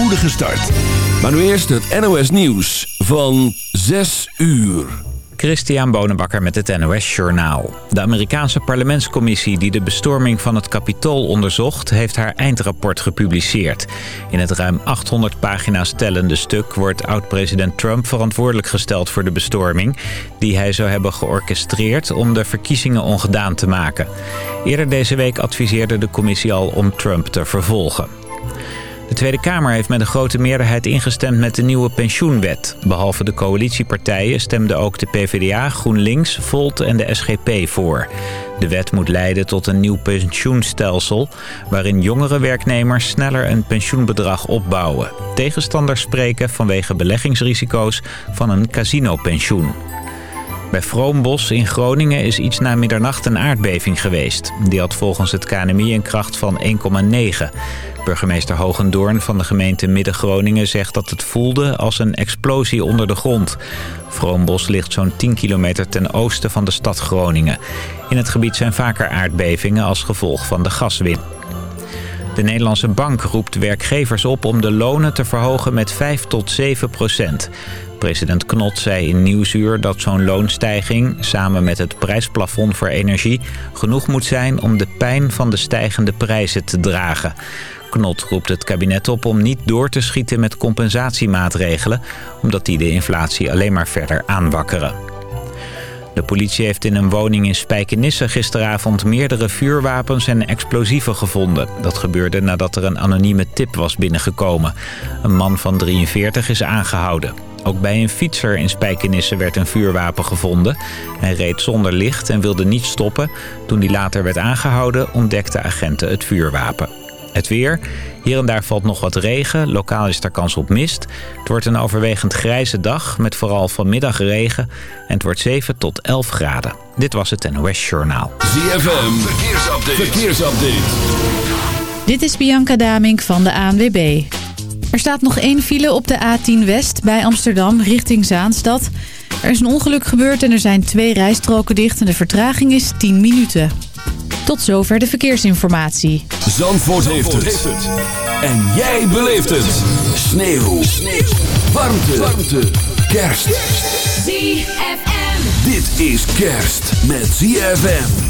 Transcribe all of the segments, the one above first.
spoedige start. Maar nu eerst het NOS Nieuws van 6 uur. Christian Bonenbakker met het NOS Journaal. De Amerikaanse parlementscommissie die de bestorming van het Capitool onderzocht... heeft haar eindrapport gepubliceerd. In het ruim 800 pagina's tellende stuk wordt oud-president Trump verantwoordelijk gesteld voor de bestorming... die hij zou hebben georchestreerd om de verkiezingen ongedaan te maken. Eerder deze week adviseerde de commissie al om Trump te vervolgen. De Tweede Kamer heeft met een grote meerderheid ingestemd met de nieuwe pensioenwet. Behalve de coalitiepartijen stemden ook de PvdA, GroenLinks, Volt en de SGP voor. De wet moet leiden tot een nieuw pensioenstelsel... waarin jongere werknemers sneller een pensioenbedrag opbouwen. Tegenstanders spreken vanwege beleggingsrisico's van een casinopensioen. Bij Vroombos in Groningen is iets na middernacht een aardbeving geweest. Die had volgens het KNMI een kracht van 1,9. Burgemeester Hogendoorn van de gemeente Midden-Groningen zegt dat het voelde als een explosie onder de grond. Vroombos ligt zo'n 10 kilometer ten oosten van de stad Groningen. In het gebied zijn vaker aardbevingen als gevolg van de gaswin. De Nederlandse bank roept werkgevers op om de lonen te verhogen met 5 tot 7 procent. President Knot zei in Nieuwsuur dat zo'n loonstijging... samen met het prijsplafond voor energie... genoeg moet zijn om de pijn van de stijgende prijzen te dragen. Knot roept het kabinet op om niet door te schieten met compensatiemaatregelen... omdat die de inflatie alleen maar verder aanwakkeren. De politie heeft in een woning in Spijkenisse gisteravond meerdere vuurwapens en explosieven gevonden. Dat gebeurde nadat er een anonieme tip was binnengekomen. Een man van 43 is aangehouden. Ook bij een fietser in Spijkenisse werd een vuurwapen gevonden. Hij reed zonder licht en wilde niet stoppen. Toen hij later werd aangehouden ontdekten agenten het vuurwapen. Het weer. Hier en daar valt nog wat regen. Lokaal is er kans op mist. Het wordt een overwegend grijze dag met vooral vanmiddag regen. En het wordt 7 tot 11 graden. Dit was het NOS Journaal. ZFM. Verkeersupdate. Verkeersupdate. Dit is Bianca Damink van de ANWB. Er staat nog één file op de A10 West bij Amsterdam richting Zaanstad. Er is een ongeluk gebeurd en er zijn twee rijstroken dicht en de vertraging is 10 minuten. Tot zover de verkeersinformatie. Zandvoort, heeft, het. En jij beleeft het. Sneeuw. Sneeuw. Warmte. Warmte. Kerst. ZFM. Dit is kerst met ZFM.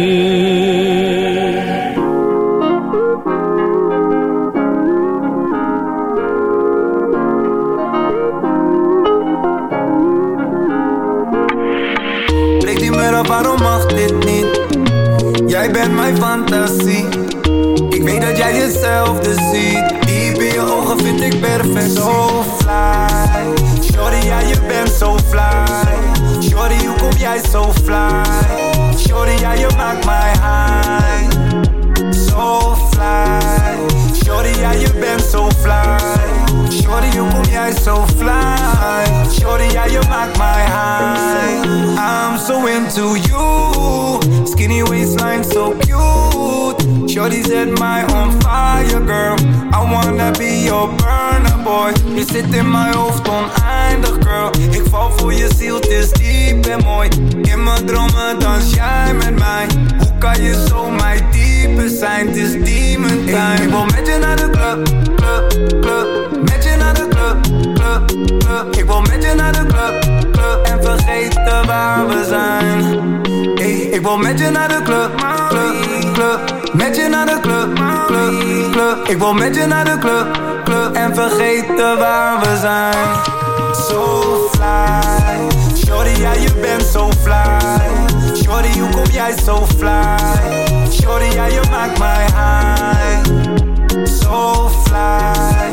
Ik weet dat jij jezelfde ziet. Diep in je ogen vind ik perfect. So fly. Shorty, ja je bent zo fly. Shorty, hoe kom jij zo fly? Shorty, ja je maakt mij high. So fly. Shorty, ja je bent zo fly Shorty, hoe kom jij zo fly? Shorty, ja je maakt mij high I'm so into you Skinny waistline so cute Shorty set my on fire, girl. I wanna be your burner, boy. Je zit in mijn hoofd girl. Ik val voor je ziel, het is diep en mooi. In mijn dromen dans jij met mij. Hoe kan je zo mijn diepe zijn? Het is demon time. Ik wil met je naar de club, club, club. Met je naar de club, club, club. Ik wil met je naar de club, club. En vergeten waar we zijn. Hey, ik wil met je naar de club, club, club. Met je naar de club, club, club. Ik wil met je naar de club, club. En vergeten waar we zijn. So fly. Shorty, ja, je bent zo fly. Shorty, hoe kom jij zo fly? Shorty, ja, je maakt mij high. So fly.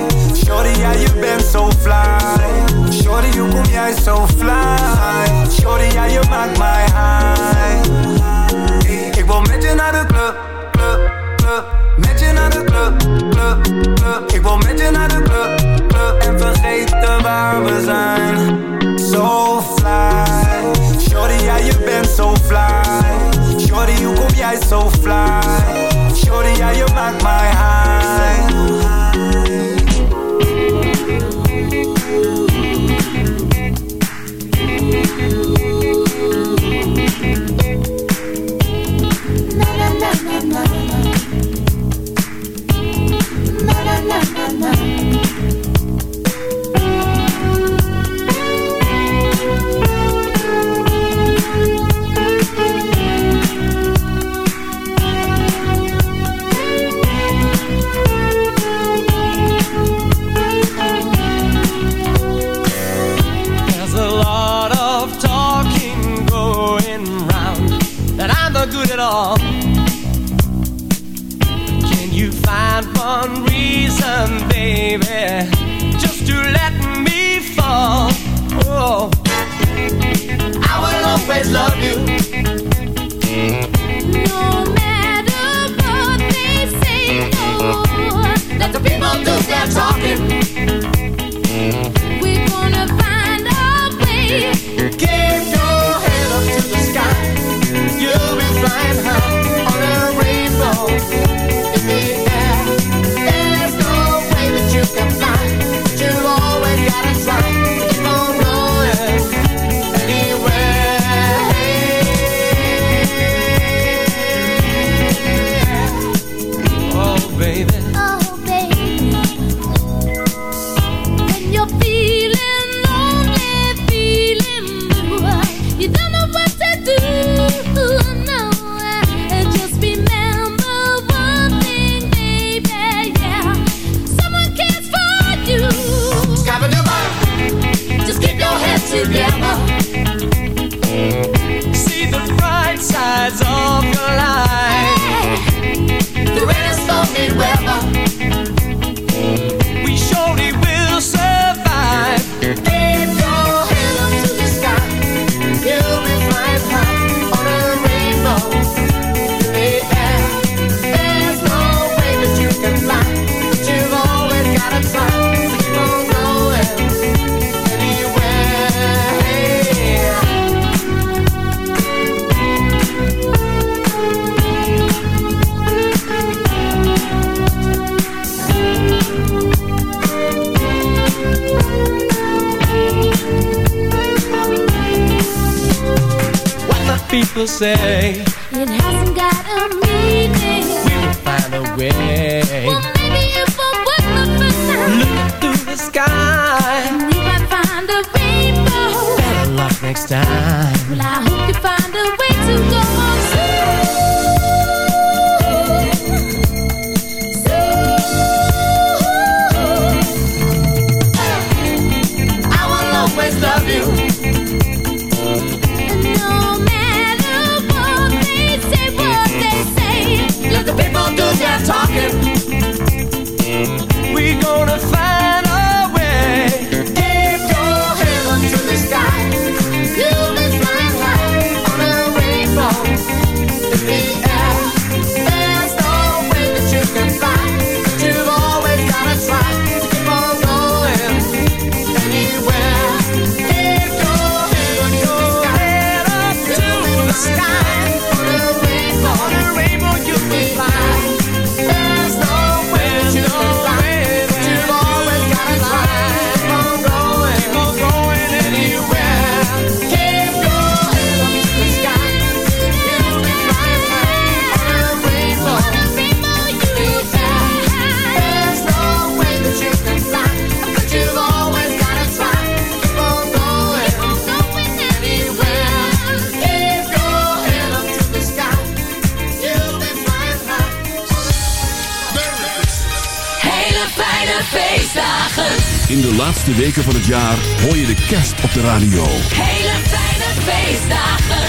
laatste weken van het jaar hoor je de kerst op de radio. Hele fijne feestdagen.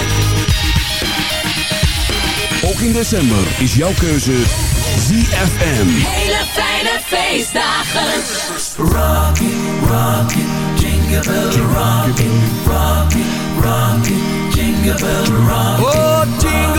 Ook in december is jouw keuze ZFM. Hele fijne feestdagen. Rocky, rocky, jingle bell, rocky, rocky, rocky, jingle bell, rocky. Oh, jingle.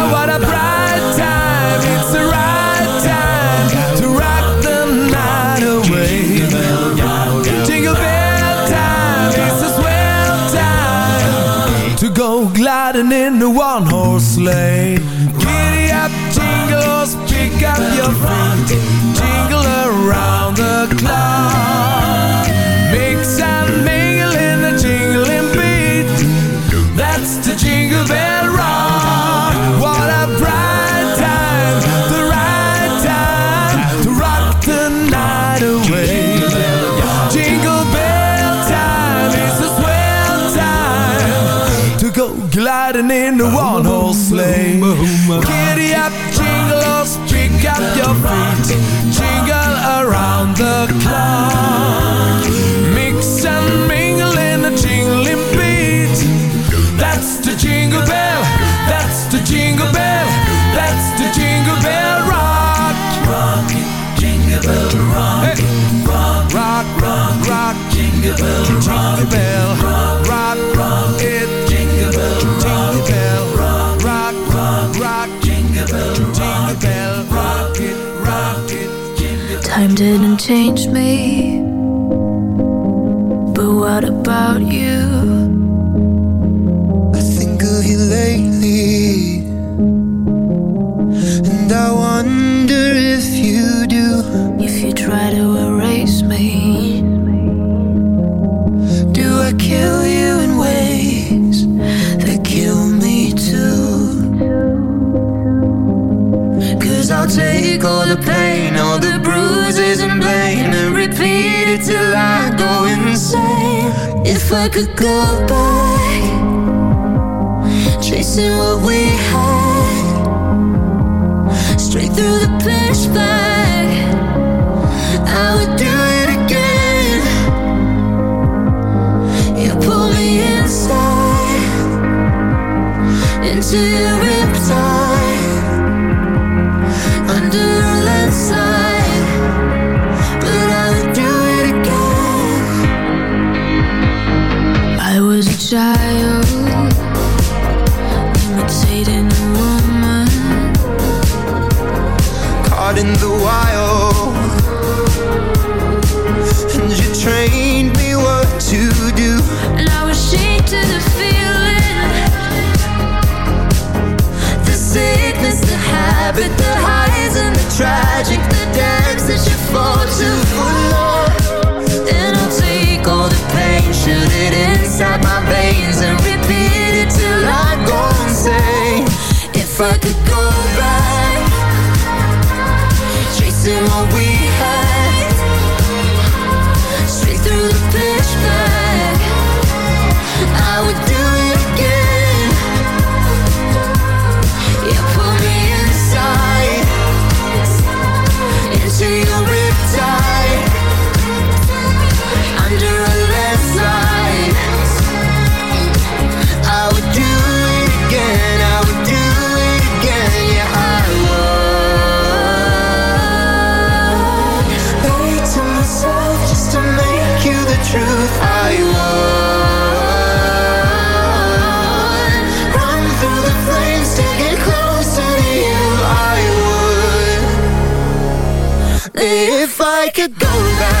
play didn't change me. But what about you? if I could go back, chasing what we had, straight through the pitch I would do it again. You pull me inside into your. child imitating a woman. Caught in the wild. And you trained me what to do. And I was shaped to the feeling. The sickness the habit the highs and the tragic fuck. it Like I could go back.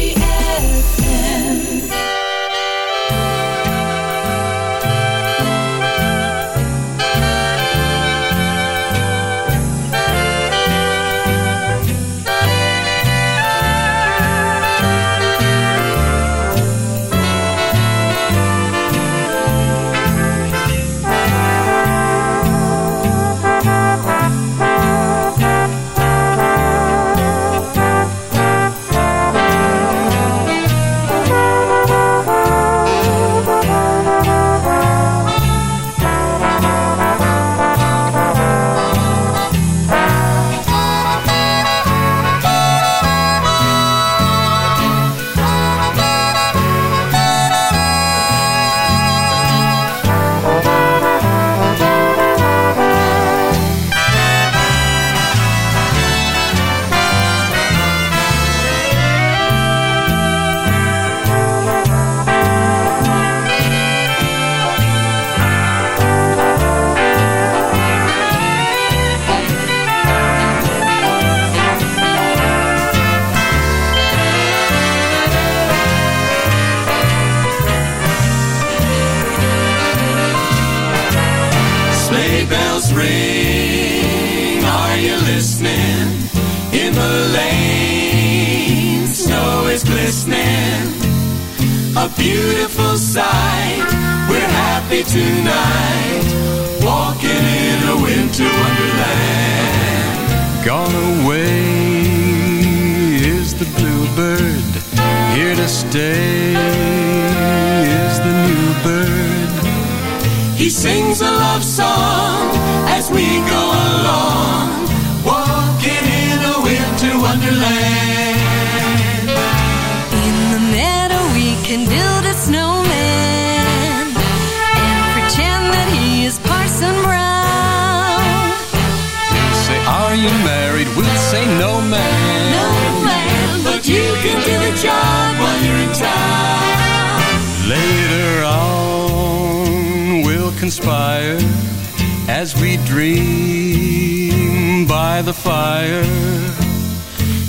dream by the fire.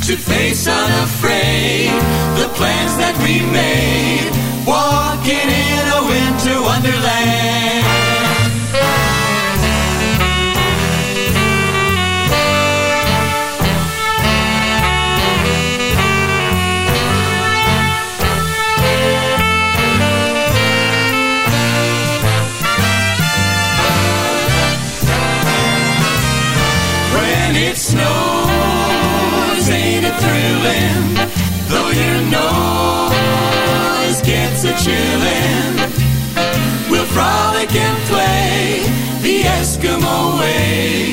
To face unafraid the plans that we made, walking in a winter wonderland. chillin'. We'll frolic and play the Eskimo way.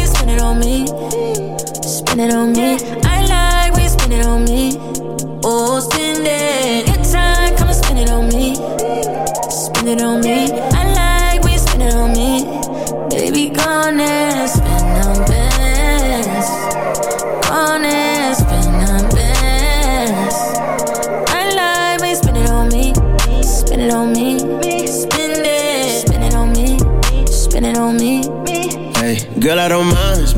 It on me. Spend it on me. I like when you spend it on me. Oh, spend it. Good time, come and spend it on me. Spend it on me. I like when you spend it on me. Baby, gone and spend on. I like when you it on me. Spend it on me. Spend it. It on me. It on me. Hey, girl, I don't mind.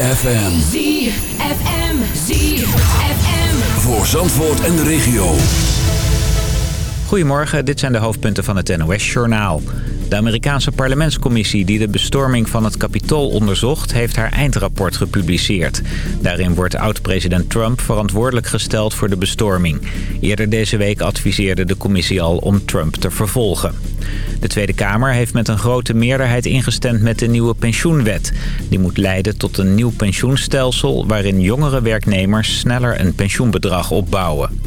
ZFM. ZFM. ZFM. Voor Zandvoort en de regio. Goedemorgen, dit zijn de hoofdpunten van het NOS-journaal. De Amerikaanse parlementscommissie die de bestorming van het Capitool onderzocht... heeft haar eindrapport gepubliceerd. Daarin wordt oud-president Trump verantwoordelijk gesteld voor de bestorming. Eerder deze week adviseerde de commissie al om Trump te vervolgen. De Tweede Kamer heeft met een grote meerderheid ingestemd met de nieuwe pensioenwet. Die moet leiden tot een nieuw pensioenstelsel... waarin jongere werknemers sneller een pensioenbedrag opbouwen.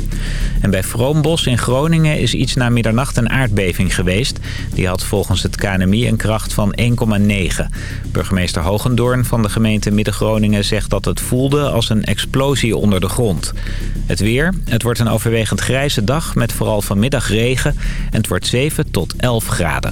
En bij Vroombos in Groningen is iets na middernacht een aardbeving geweest. Die had volgens het KNMI een kracht van 1,9. Burgemeester Hogendoorn van de gemeente Midden-Groningen zegt dat het voelde als een explosie onder de grond. Het weer. Het wordt een overwegend grijze dag met vooral vanmiddag regen. En het wordt 7 tot 11 graden.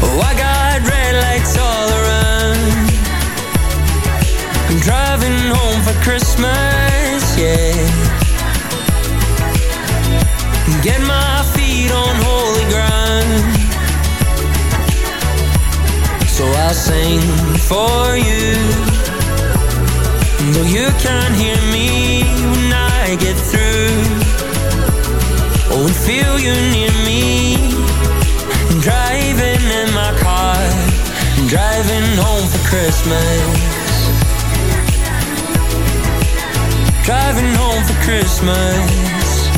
Oh, I got red lights all around. I'm driving home for Christmas, yeah. Get my feet on holy ground. So I'll sing for you. You can't hear me when I get through. Oh, and feel you near me. Driving home for Christmas. Driving home for Christmas.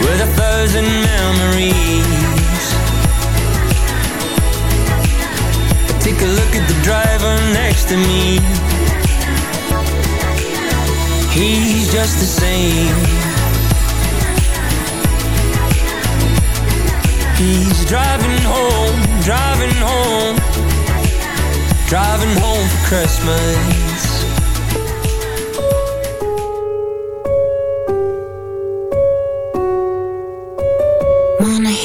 With a thousand memories. Take a look at the driver next to me. He's just the same He's driving home, driving home, driving home for Christmas.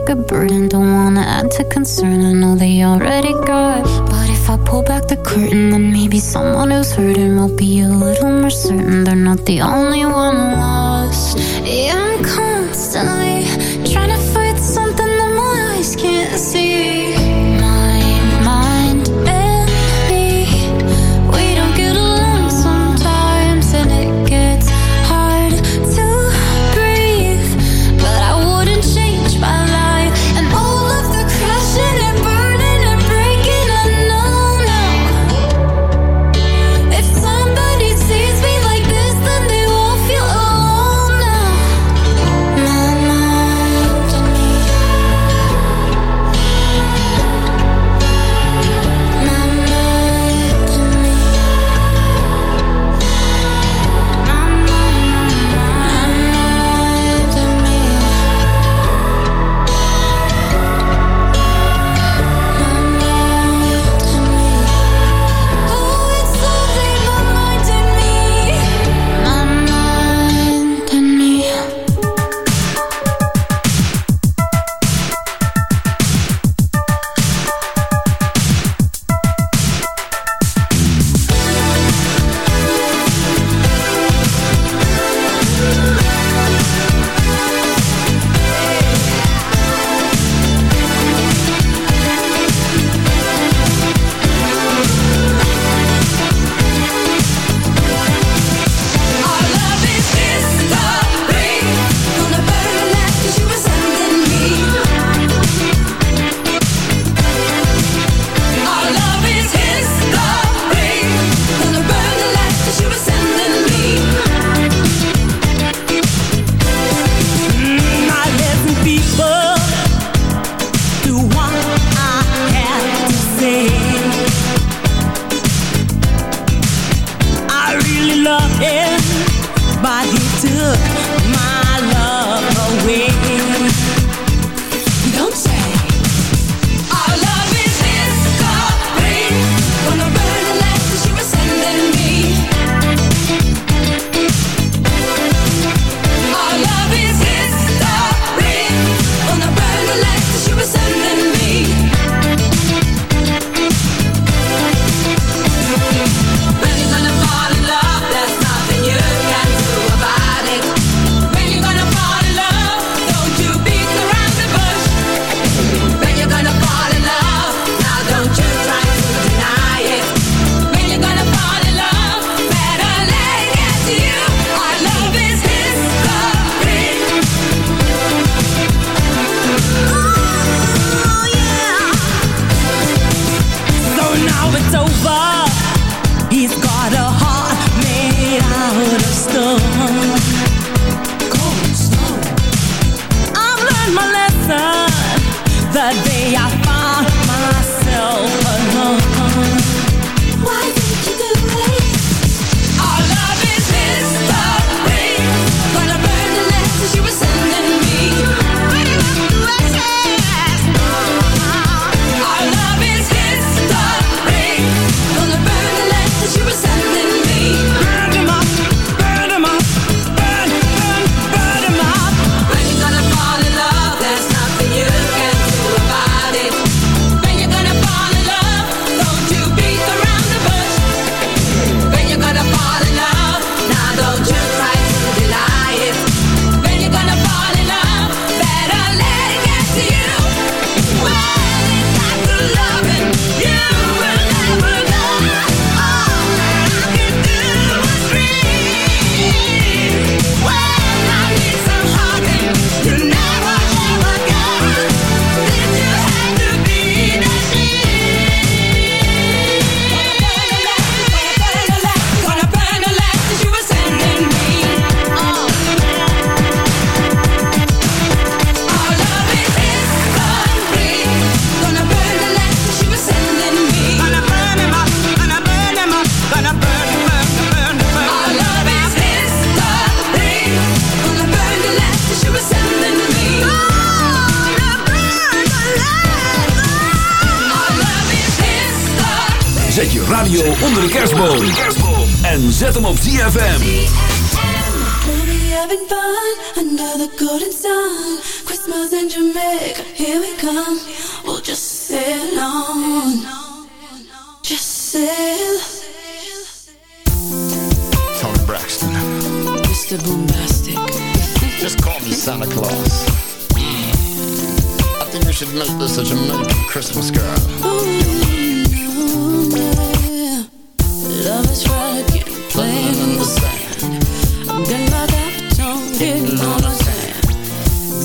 like a burden. Don't wanna add to concern. I know they already got. But if I pull back the curtain, then maybe someone who's hurting will be a little more certain. They're not the only one lost. Yeah, I'm constantly trying to fight something that my eyes can't see. radio onder de kerstboom. En zet hem op ZFM. Having fun under the golden sun. Christmas in Jamaica, here we come. We'll just sail on. Just sail. Toni Braxton. Mr. Boombastic Just call me Santa Claus. I think we should make this a Jamaican Christmas girl. Love is ragged, playing the sand.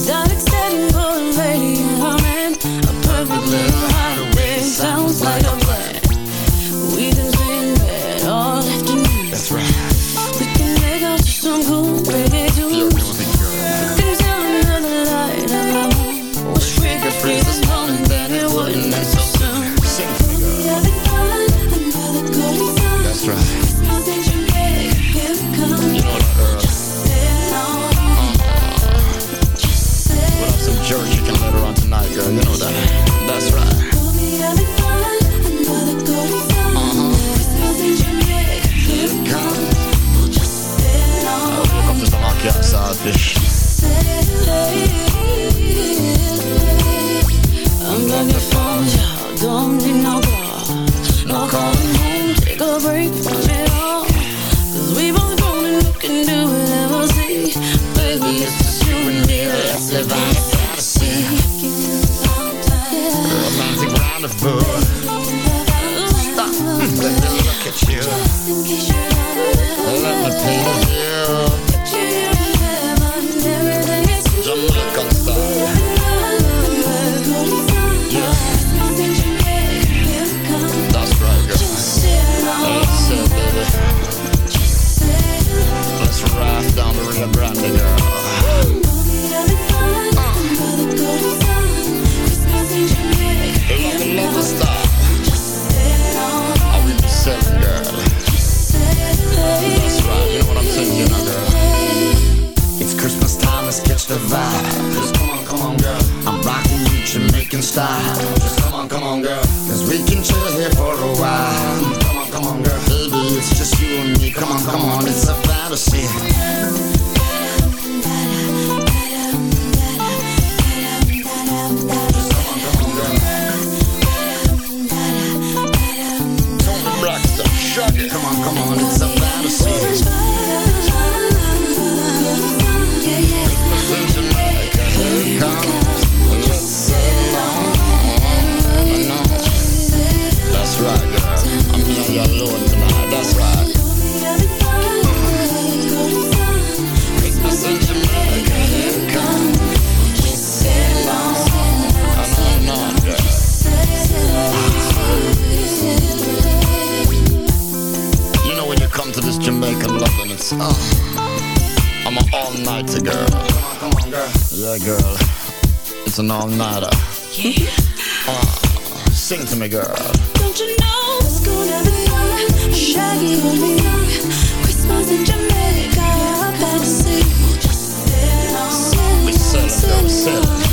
Setting for a lady and a man. A perfect little sounds like a think yourself.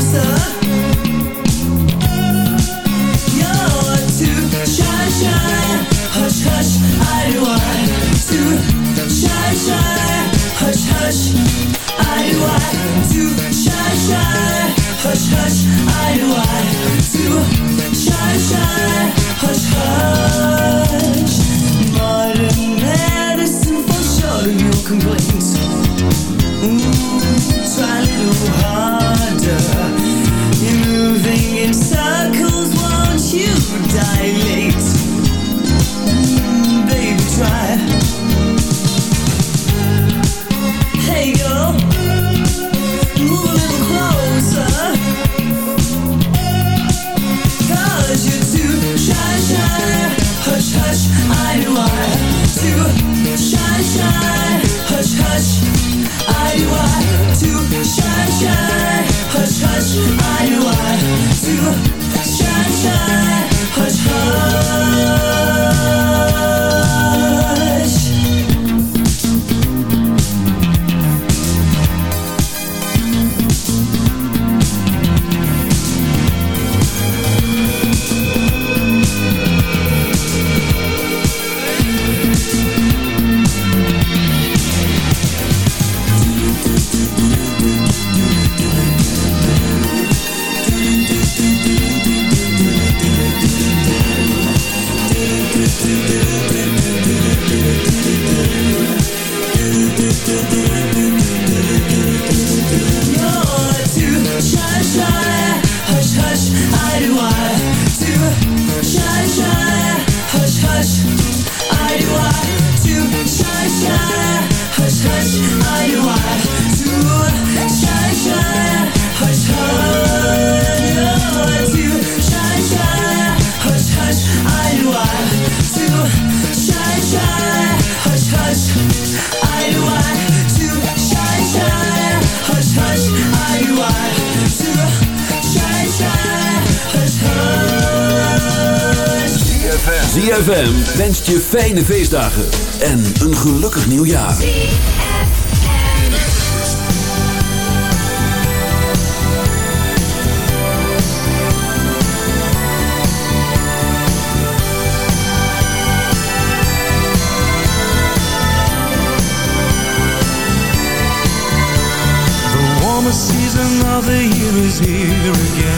closer. ZFM wenst je fijne feestdagen en een gelukkig nieuwjaar. The warmest season of the year is here again.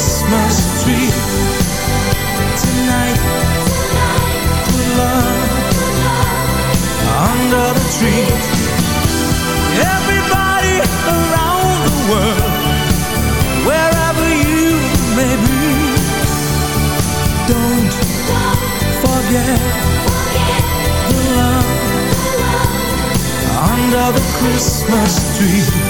Christmas tree. Tonight, put love under the tree. Everybody around the world, wherever you may be, don't forget the love under the Christmas tree.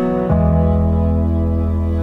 I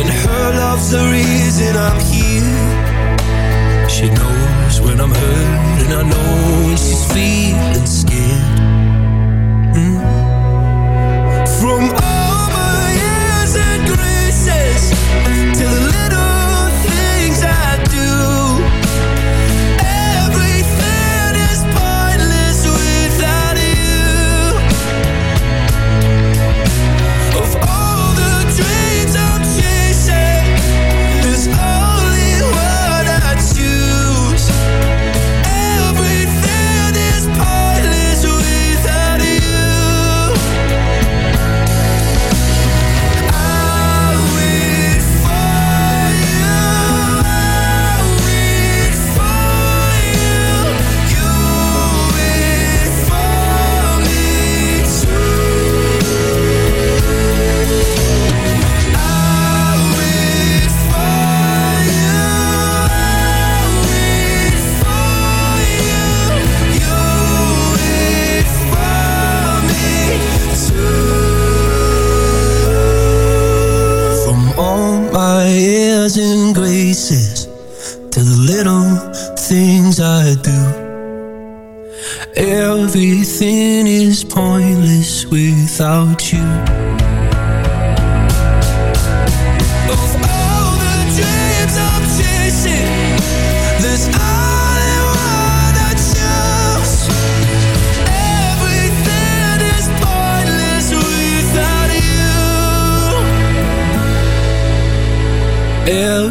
And her love's the reason I'm here. She knows when I'm hurt, and I know when she's feeling scared. Mm. From all my years and graces to the little airs and graces to the little things I do. Everything is pointless without you.